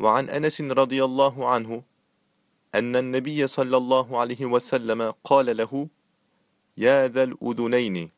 وعن أنس رضي الله عنه أن النبي صلى الله عليه وسلم قال له يا ذا الأذنين